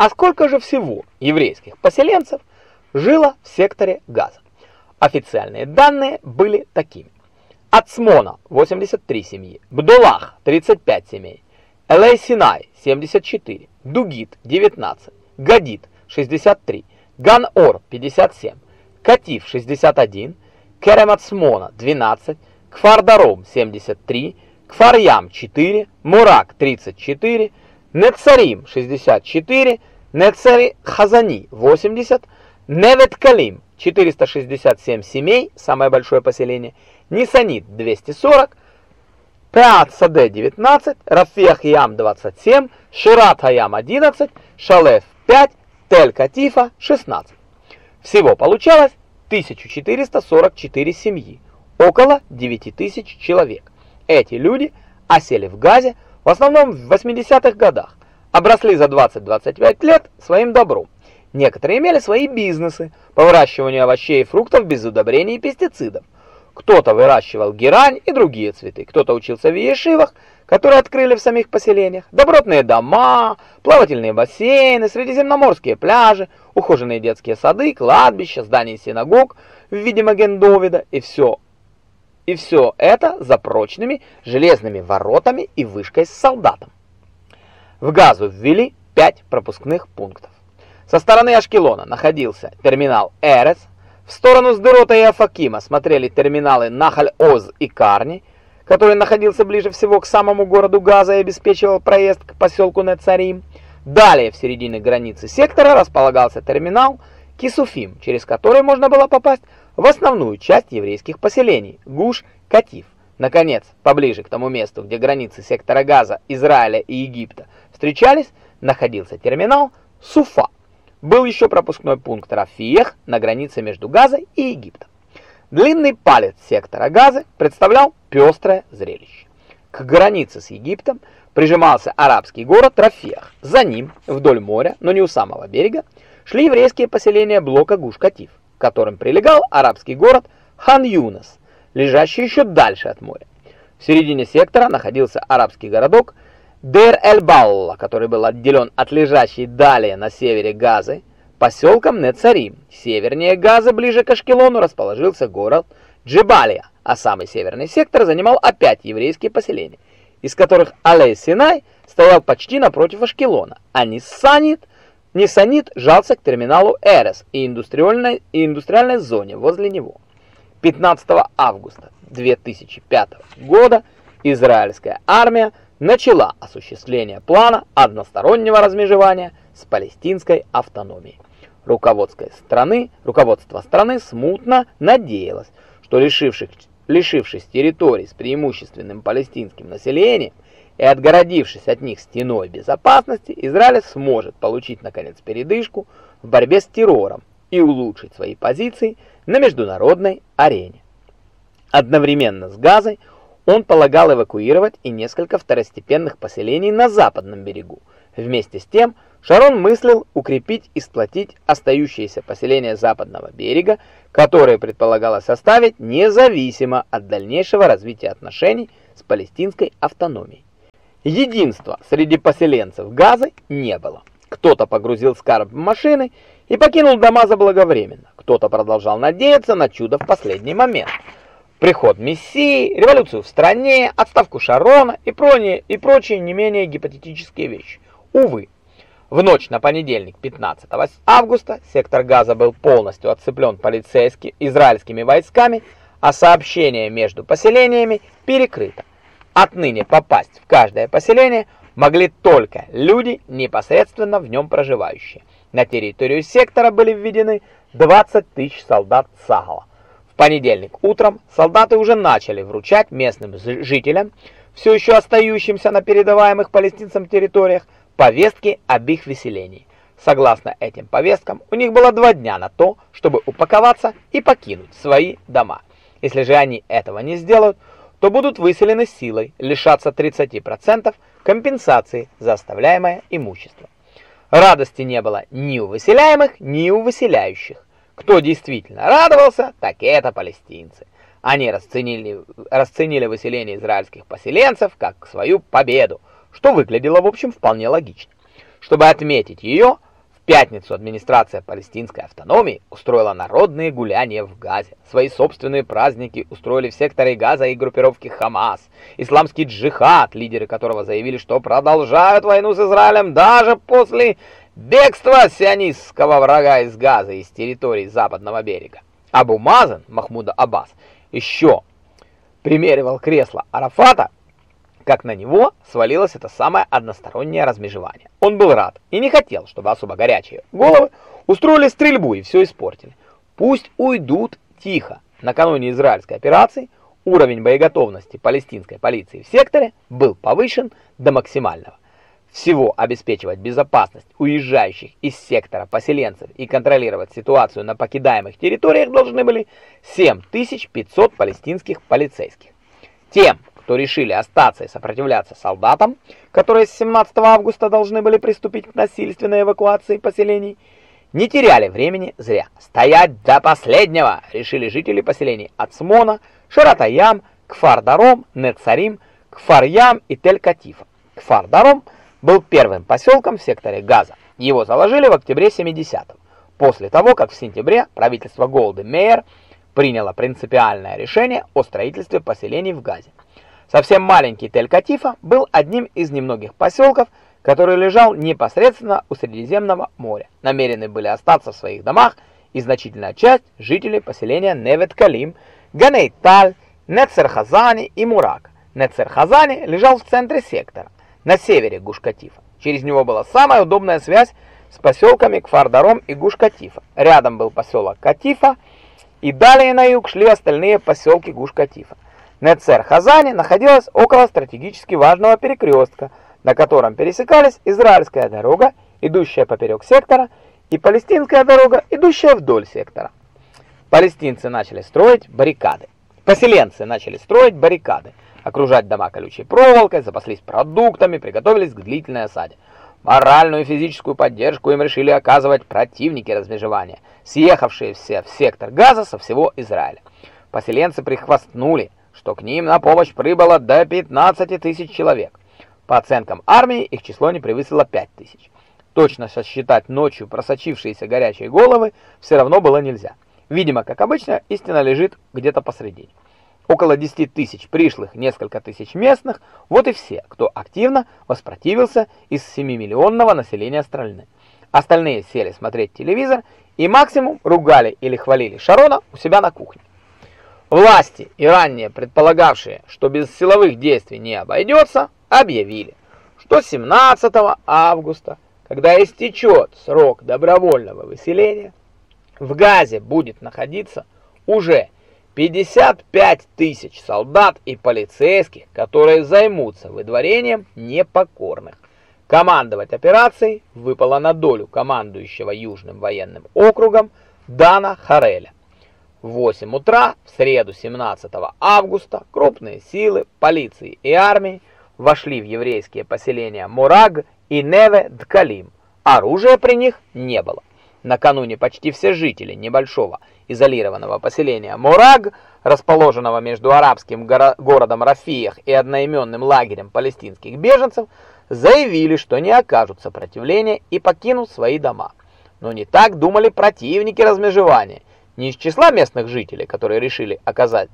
А сколько же всего еврейских поселенцев жило в секторе Газа? Официальные данные были такими. Ацмона 83 семьи, Бдулах 35 семей, Элей-Синай 74, Дугит 19, Гадит 63, Ган-Ор 57, Катив 61, Керем-Ацмона 12, Кфар-Даром 73, Кфар-Ям 4, Мурак 34, Нецарим 64, Нецари-Хазани 80, Невет-Калим 467 семей, самое большое поселение, Нисанит 240, Пеат Саде 19, Рафех Ям 27, Шират Хаям 11, Шалеф 5, Тель Катифа 16. Всего получалось 1444 семьи, около 9000 человек. Эти люди осели в Газе в основном в 80-х годах, обросли за 20-25 лет своим добром. Некоторые имели свои бизнесы по выращиванию овощей и фруктов без удобрений и пестицидов. Кто-то выращивал герань и другие цветы, кто-то учился в ешивах, которые открыли в самих поселениях, добротные дома, плавательные бассейны, средиземноморские пляжи, ухоженные детские сады, кладбища, здания синагог в виде Маген-Довида и все. И все это за прочными железными воротами и вышкой с солдатом. В Газу ввели пять пропускных пунктов. Со стороны Ашкелона находился терминал Эрес, в сторону Сдерота и Афакима смотрели терминалы Нахаль-Оз и Карни, который находился ближе всего к самому городу Газа и обеспечивал проезд к поселку Нецарим. Далее, в середине границы сектора, располагался терминал Кисуфим, через который можно было попасть в основную часть еврейских поселений – Гуш-Катив. Наконец, поближе к тому месту, где границы сектора Газа, Израиля и Египта встречались, находился терминал Суфа. Был еще пропускной пункт Рафиех на границе между Газой и Египтом. Длинный палец сектора Газы представлял пестрое зрелище. К границе с Египтом прижимался арабский город Рафиех. За ним, вдоль моря, но не у самого берега, шли еврейские поселения блока Гуш-Катив, которым прилегал арабский город Хан-Юнас, лежащий еще дальше от моря. В середине сектора находился арабский городок Дер-эль-Балла, который был отделен от лежащей далее на севере Газы, поселком Нецарим. Севернее Газы, ближе к Ашкелону, расположился город Джебалия, а самый северный сектор занимал опять еврейские поселения, из которых Алей-Синай стоял почти напротив Ашкелона, а Ниссанит, Ниссанит жался к терминалу Эрес и индустриальной, и индустриальной зоне возле него. 15 августа 2005 года израильская армия начала осуществление плана одностороннего размежевания с палестинской автономией. Руководство страны, руководство страны смутно надеялось, что лишившись, лишившись территорий с преимущественным палестинским населением и отгородившись от них стеной безопасности, Израиль сможет получить наконец передышку в борьбе с террором и улучшить свои позиции на международной арене. Одновременно с Газой он полагал эвакуировать и несколько второстепенных поселений на западном берегу. Вместе с тем, Шарон мыслил укрепить и сплотить остающиеся поселения западного берега, которые предполагалось оставить независимо от дальнейшего развития отношений с палестинской автономией. Единства среди поселенцев Газы не было. Кто-то погрузил скарб в машины и покинул дома заблаговременно. Кто-то продолжал надеяться на чудо в последний момент – приход Мессии, революцию в стране, отставку Шарона и прочие, и прочие не менее гипотетические вещи. Увы, в ночь на понедельник 15 августа сектор Газа был полностью отцеплен полицейскими израильскими войсками, а сообщение между поселениями перекрыто. Отныне попасть в каждое поселение могли только люди, непосредственно в нем проживающие. На территорию сектора были введены 20 тысяч солдат Сагала понедельник утром солдаты уже начали вручать местным жителям, все еще остающимся на передаваемых палестинцам территориях, повестки об их выселении. Согласно этим повесткам, у них было два дня на то, чтобы упаковаться и покинуть свои дома. Если же они этого не сделают, то будут выселены силой, лишаться 30% компенсации за оставляемое имущество. Радости не было ни у выселяемых, ни у выселяющих. Кто действительно радовался, так это палестинцы. Они расценили, расценили выселение израильских поселенцев как свою победу, что выглядело в общем вполне логично. Чтобы отметить ее, пятницу администрация палестинской автономии устроила народные гуляния в Газе. Свои собственные праздники устроили в секторе Газа и группировки Хамас. Исламский джихад, лидеры которого заявили, что продолжают войну с Израилем даже после бегства сионистского врага из Газа из территории западного берега. Абу Мазан, Махмуда Аббас, еще примеривал кресло Арафата как на него свалилось это самое одностороннее размежевание. Он был рад и не хотел, чтобы особо горячие головы устроили стрельбу и все испортили. Пусть уйдут тихо. Накануне израильской операции уровень боеготовности палестинской полиции в секторе был повышен до максимального. Всего обеспечивать безопасность уезжающих из сектора поселенцев и контролировать ситуацию на покидаемых территориях должны были 7500 палестинских полицейских. Тем, кто решили остаться и сопротивляться солдатам, которые с 17 августа должны были приступить к насильственной эвакуации поселений, не теряли времени зря. Стоять до последнего решили жители поселений Ацмона, Шаратаям, Кфар-Даром, Нецарим, Кфар-Ям и Тель-Катифа. Кфар-Даром был первым поселком в секторе Газа. Его заложили в октябре 70-го, после того, как в сентябре правительство Голды Мейер приняло принципиальное решение о строительстве поселений в Газе. Совсем маленький Тель-Катифа был одним из немногих поселков, который лежал непосредственно у Средиземного моря. Намерены были остаться в своих домах и значительная часть жителей поселения Невет-Калим, Ганейталь, Нецерхазани и Мурак. Нецерхазани лежал в центре сектора, на севере Гуш-Катифа. Через него была самая удобная связь с поселками Кфардаром и Гуш-Катифа. Рядом был поселок Катифа, и далее на юг шли остальные поселки Гуш-Катифа. Нецер-Хазани находилась около стратегически важного перекрестка, на котором пересекались израильская дорога, идущая поперек сектора, и палестинская дорога, идущая вдоль сектора. Палестинцы начали строить баррикады. Поселенцы начали строить баррикады, окружать дома колючей проволокой, запаслись продуктами, приготовились к длительной осаде. Моральную и физическую поддержку им решили оказывать противники размежевания, съехавшие все в сектор Газа со всего Израиля. Поселенцы прихвастнули, что к ним на помощь прибыло до 15 тысяч человек. По оценкам армии их число не превысило 5 тысяч. Точно сосчитать ночью просочившиеся горячие головы все равно было нельзя. Видимо, как обычно, истина лежит где-то посредине. Около 10 тысяч пришлых, несколько тысяч местных, вот и все, кто активно воспротивился из 7-миллионного населения страны. Остальные сели смотреть телевизор и максимум ругали или хвалили Шарона у себя на кухне. Власти, и ранее предполагавшие, что без силовых действий не обойдется, объявили, что 17 августа, когда истечет срок добровольного выселения, в Газе будет находиться уже 55 тысяч солдат и полицейских, которые займутся выдворением непокорных. Командовать операцией выпало на долю командующего Южным военным округом Дана Хареля. В 8 утра в среду 17 августа крупные силы полиции и армии вошли в еврейские поселения Мураг и Неве-Дкалим. Оружия при них не было. Накануне почти все жители небольшого изолированного поселения Мураг, расположенного между арабским горо городом Рафиях и одноименным лагерем палестинских беженцев, заявили, что не окажут сопротивления и покинут свои дома. Но не так думали противники размежевания не из числа местных жителей, которые решили оказать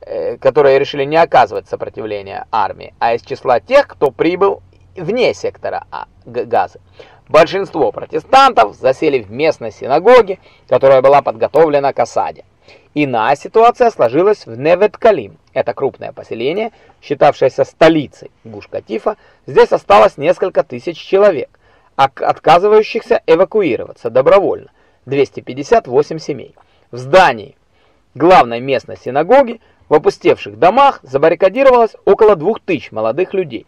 э, которые решили не оказывать сопротивления армии, а из числа тех, кто прибыл вне сектора а, Газы. Большинство протестантов засели в местной синагоге, которая была подготовлена к осаде. Иная ситуация сложилась в Невет-Калим. Это крупное поселение, считавшееся столицей Гуш-Катифа. Здесь осталось несколько тысяч человек, отказывающихся эвакуироваться добровольно. 258 семей. В здании главной местной синагоги в опустевших домах забаррикадировалось около 2000 молодых людей.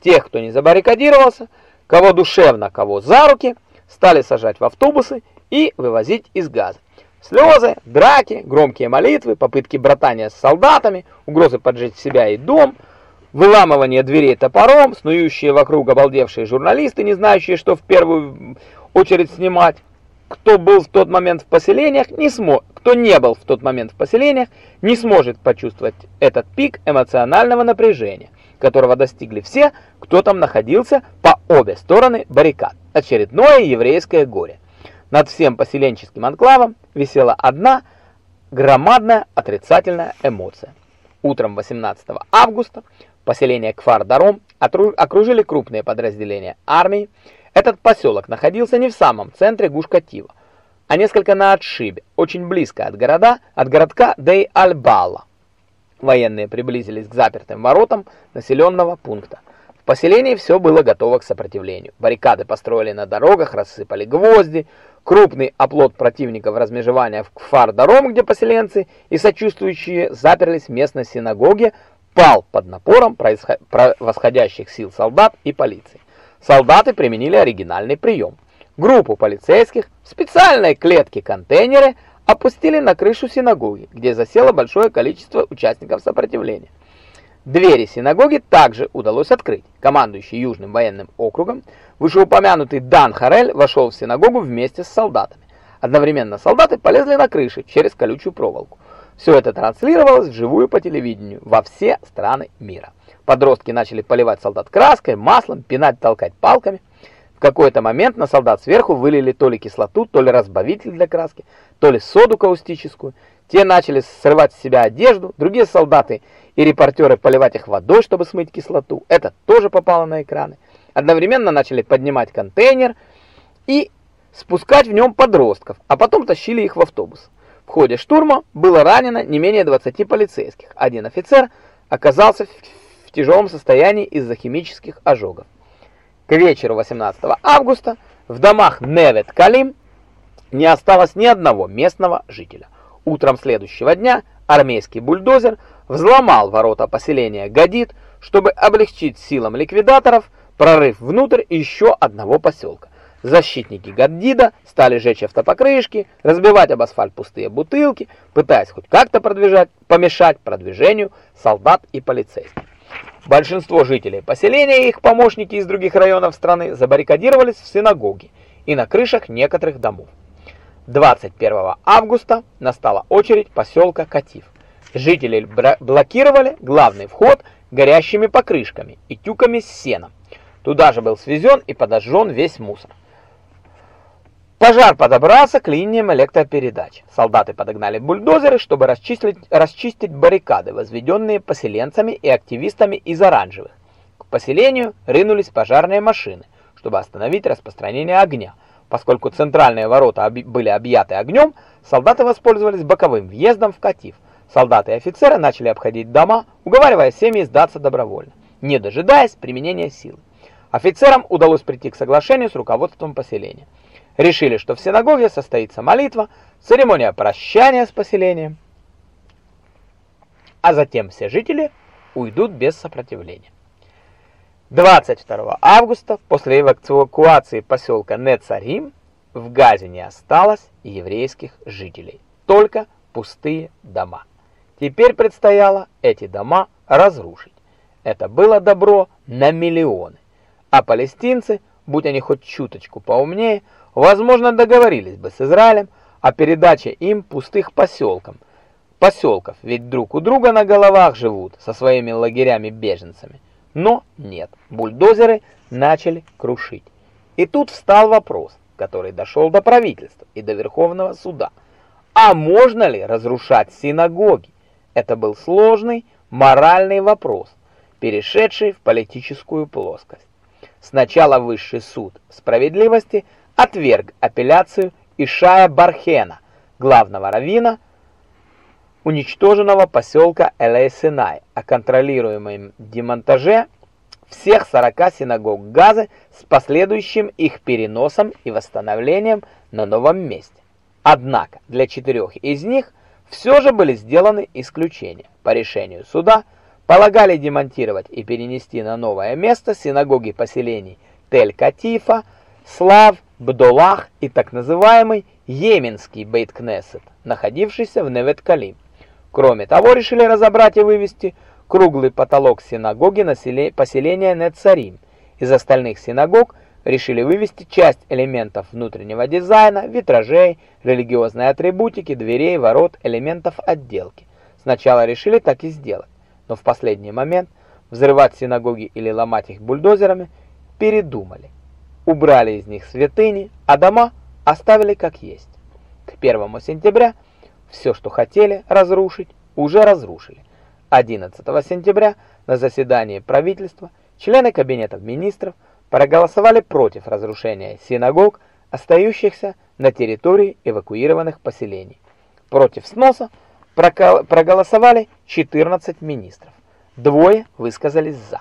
Тех, кто не забаррикадировался, кого душевно, кого за руки, стали сажать в автобусы и вывозить из газа. Слезы, драки, громкие молитвы, попытки братания с солдатами, угрозы поджечь себя и дом, выламывание дверей топором, снующие вокруг обалдевшие журналисты, не знающие, что в первую очередь снимать, кто был в тот момент в поселениях, не смог, кто не был в тот момент в поселениях, не сможет почувствовать этот пик эмоционального напряжения, которого достигли все, кто там находился по обе стороны баррикад. Очередное еврейское горе. Над всем поселенческим анклавом висела одна громадная отрицательная эмоция. Утром 18 августа поселение Кфар-Даром окружили крупные подразделения армии. Этот поселок находился не в самом центре Гуш-Катива, а несколько на отшибе, очень близко от города, от городка Дей-Аль-Бала. Военные приблизились к запертым воротам населенного пункта. В поселении все было готово к сопротивлению. Баррикады построили на дорогах, рассыпали гвозди. Крупный оплот противников размежевания в Кфар-Даром, где поселенцы и сочувствующие заперлись в местной синагоге, пал под напором восходящих сил солдат и полиции. Солдаты применили оригинальный прием. Группу полицейских в специальной клетке-контейнере опустили на крышу синагоги, где засело большое количество участников сопротивления. Двери синагоги также удалось открыть. Командующий Южным военным округом, вышеупомянутый Дан Харель, вошел в синагогу вместе с солдатами. Одновременно солдаты полезли на крыши через колючую проволоку. Все это транслировалось вживую по телевидению во все страны мира. Подростки начали поливать солдат краской, маслом, пинать, толкать палками. В какой-то момент на солдат сверху вылили то ли кислоту, то ли разбавитель для краски, то ли соду каустическую. Те начали срывать с себя одежду, другие солдаты и репортеры поливать их водой, чтобы смыть кислоту. Это тоже попало на экраны. Одновременно начали поднимать контейнер и спускать в нем подростков, а потом тащили их в автобус. В ходе штурма было ранено не менее 20 полицейских. Один офицер оказался в тяжелом состоянии из-за химических ожогов. К вечеру 18 августа в домах Невет-Калим не осталось ни одного местного жителя. Утром следующего дня армейский бульдозер взломал ворота поселения Гадит, чтобы облегчить силам ликвидаторов прорыв внутрь еще одного поселка. Защитники Гаддида стали жечь автопокрышки, разбивать об асфальт пустые бутылки, пытаясь хоть как-то продвижать, помешать продвижению солдат и полицейских. Большинство жителей поселения и их помощники из других районов страны забаррикадировались в синагоге и на крышах некоторых домов. 21 августа настала очередь поселка Катив. Жители блокировали главный вход горящими покрышками и тюками с сеном. Туда же был свезен и подожжен весь мусор. Пожар подобрался к линиям электропередач. Солдаты подогнали бульдозеры, чтобы расчистить, расчистить баррикады, возведенные поселенцами и активистами из оранжевых. К поселению рынулись пожарные машины, чтобы остановить распространение огня. Поскольку центральные ворота были объяты огнем, солдаты воспользовались боковым въездом в Катив. Солдаты и офицеры начали обходить дома, уговаривая семьи сдаться добровольно, не дожидаясь применения силы. Офицерам удалось прийти к соглашению с руководством поселения. Решили, что в синагоге состоится молитва, церемония прощания с поселением, а затем все жители уйдут без сопротивления. 22 августа, после эвакуации поселка Нецарим, в Газе не осталось еврейских жителей, только пустые дома. Теперь предстояло эти дома разрушить. Это было добро на миллионы. А палестинцы, будь они хоть чуточку поумнее, возможно, договорились бы с Израилем о передаче им пустых поселков. Поселков, ведь друг у друга на головах живут со своими лагерями-беженцами. Но нет, бульдозеры начали крушить. И тут встал вопрос, который дошел до правительства и до Верховного суда. А можно ли разрушать синагоги? Это был сложный моральный вопрос, перешедший в политическую плоскость. Сначала Высший суд справедливости отверг апелляцию Ишая Бархена, главного раввина уничтоженного поселка Элей-Синай, о контролируемом демонтаже всех 40 синагог Газы с последующим их переносом и восстановлением на новом месте. Однако для четырех из них все же были сделаны исключения. По решению суда полагали демонтировать и перенести на новое место синагоги поселений Тель-Катифа, Слав, Бдолах и так называемый Йеменский Бейт-Кнессет, находившийся в Невет-Калим. Кроме того, решили разобрать и вывести круглый потолок синагоги на поселения Нецарим. Из остальных синагог решили вывести часть элементов внутреннего дизайна, витражей, религиозной атрибутики, дверей, ворот, элементов отделки. Сначала решили так и сделать, но в последний момент взрывать синагоги или ломать их бульдозерами, передумали. Убрали из них святыни, а дома оставили как есть. К 1 сентября все, что хотели разрушить, уже разрушили. 11 сентября на заседании правительства члены Кабинета министров проголосовали против разрушения синагог, остающихся на территории эвакуированных поселений. Против сноса проголосовали 14 министров. Двое высказались «за».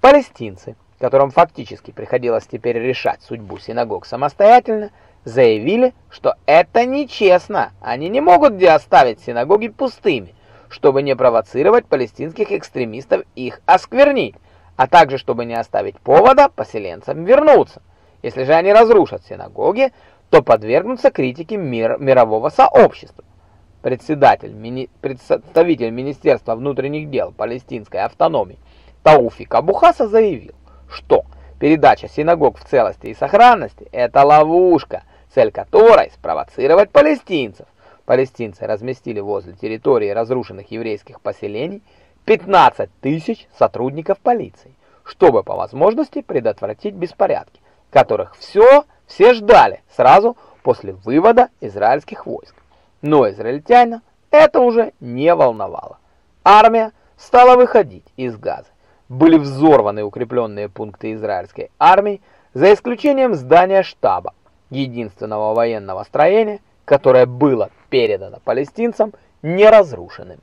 Палестинцы, которым фактически приходилось теперь решать судьбу синагог самостоятельно, заявили, что это нечестно. Они не могут где оставить синагоги пустыми, чтобы не провоцировать палестинских экстремистов их осквернить, а также чтобы не оставить повода поселенцам вернуться. Если же они разрушат синагоги, то подвергнутся критике мир, мирового сообщества. Председатель, мини, представитель Министерства внутренних дел палестинской автономии Тауфик Абухаса заявил, что передача синагог в целости и сохранности – это ловушка, цель которой – спровоцировать палестинцев. Палестинцы разместили возле территории разрушенных еврейских поселений 15 тысяч сотрудников полиции, чтобы по возможности предотвратить беспорядки, которых все, все ждали сразу после вывода израильских войск. Но израильтянина это уже не волновало. Армия стала выходить из Газы. Были взорваны укрепленные пункты израильской армии, за исключением здания штаба, единственного военного строения, которое было передано палестинцам неразрушенным.